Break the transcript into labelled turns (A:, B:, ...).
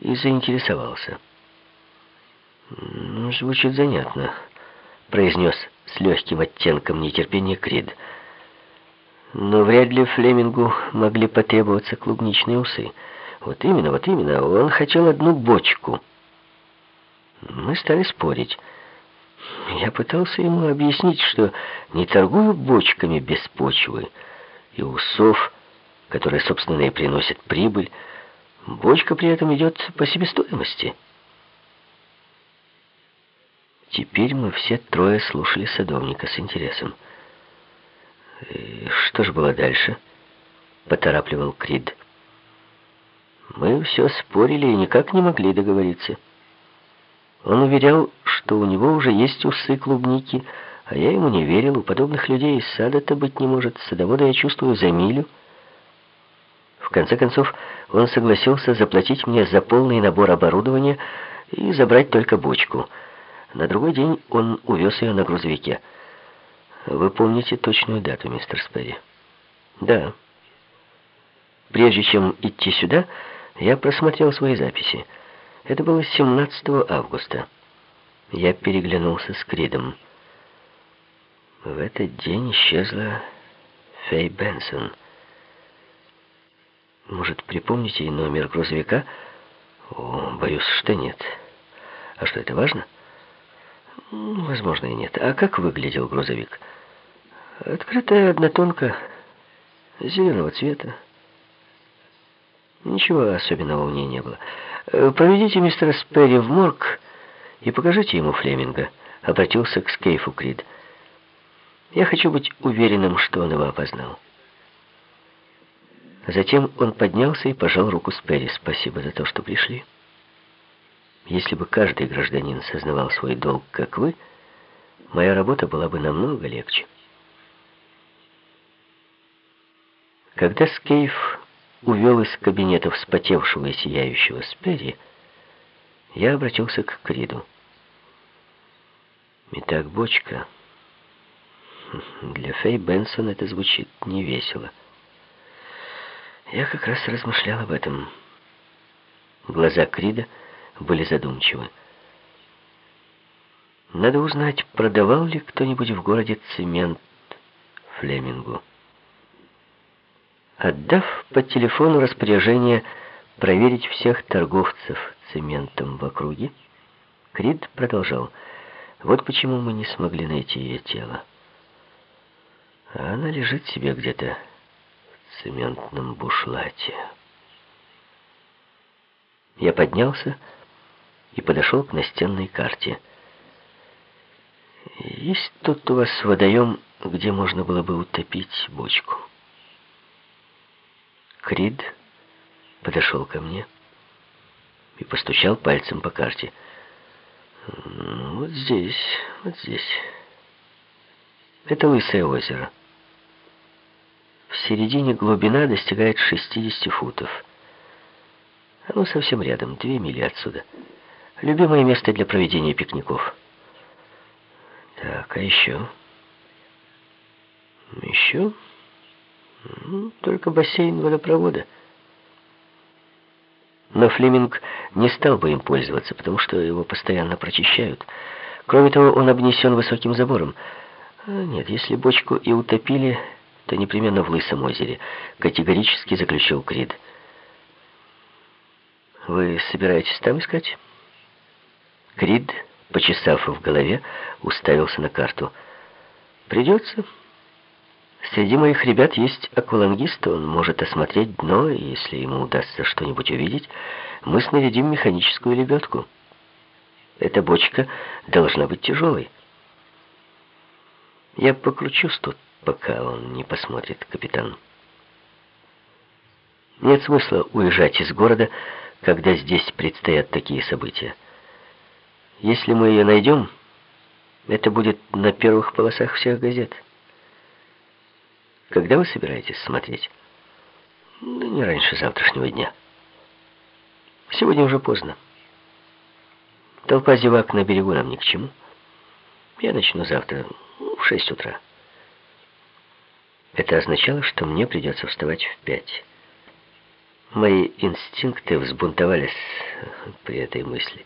A: и заинтересовался. «Ну, звучит занятно», — произнес с легким оттенком нетерпения Крид. «Но вряд ли Флемингу могли потребоваться клубничные усы. Вот именно, вот именно, он хотел одну бочку». Мы стали спорить. Я пытался ему объяснить, что не торгую бочками без почвы и усов, которые, собственно, и приносят прибыль. Бочка при этом идет по себестоимости. Теперь мы все трое слушали садовника с интересом. И что же было дальше? Поторапливал Крид. Мы все спорили и никак не могли договориться. Он уверял, что у него уже есть усы клубники, а я ему не верил. У подобных людей сада-то быть не может. Садовода я чувствую за милю. В конце концов, он согласился заплатить мне за полный набор оборудования и забрать только бочку. На другой день он увез ее на грузовике. Вы помните точную дату, мистер Сперри? Да. Прежде чем идти сюда, я просмотрел свои записи. Это было 17 августа. Я переглянулся с Кридом. В этот день исчезла Фэй Бенсон. Может, припомните номер грузовика? О, боюсь, что нет. А что, это важно? Возможно, и нет. А как выглядел грузовик? Открытая однотонка зеленого цвета. Ничего особенного у нее не было. Э, «Проведите мистера Сперри в морг и покажите ему Флеминга», — обратился к Скейфу Крид. «Я хочу быть уверенным, что он его опознал». Затем он поднялся и пожал руку Сперри. «Спасибо за то, что пришли. Если бы каждый гражданин сознавал свой долг, как вы, моя работа была бы намного легче». Когда Скейф увел из кабинета вспотевшего и сияющего Спери, я обратился к Криду. Итак, бочка. Для Фэй Бенсон это звучит невесело. Я как раз размышлял об этом. Глаза Крида были задумчивы. Надо узнать, продавал ли кто-нибудь в городе цемент Флемингу. Отдав по телефону распоряжение проверить всех торговцев цементом в округе, Крид продолжал. Вот почему мы не смогли найти ее тело. Она лежит себе где-то цементном бушлате. Я поднялся и подошел к настенной карте. Есть тут у вас водоем, где можно было бы утопить бочку? Крид подошел ко мне и постучал пальцем по карте. Ну, вот здесь, вот здесь. Это Лысое озеро. В середине глубина достигает 60 футов. Оно совсем рядом, две мили отсюда. Любимое место для проведения пикников. Так, а еще? Еще? Ну, только бассейн водопровода. Но Флеминг не стал бы им пользоваться, потому что его постоянно прочищают. Кроме того, он обнесен высоким забором. А нет, если бочку и утопили, то непременно в Лысом озере, категорически заключил Крид. Вы собираетесь там искать? Крид, почесав в голове, уставился на карту. Придется... Среди моих ребят есть аквалангист, он может осмотреть дно, и если ему удастся что-нибудь увидеть, мы снарядим механическую лебедку. Эта бочка должна быть тяжелой. Я покручусь тут, пока он не посмотрит, капитан. Нет смысла уезжать из города, когда здесь предстоят такие события. Если мы ее найдем, это будет на первых полосах всех газет. Когда вы собираетесь смотреть? Да не раньше завтрашнего дня. Сегодня уже поздно. Толпа зевак на берегу нам ни к чему. Я начну завтра в шесть утра. Это означало, что мне придется вставать в пять. Мои инстинкты взбунтовались при этой мысли.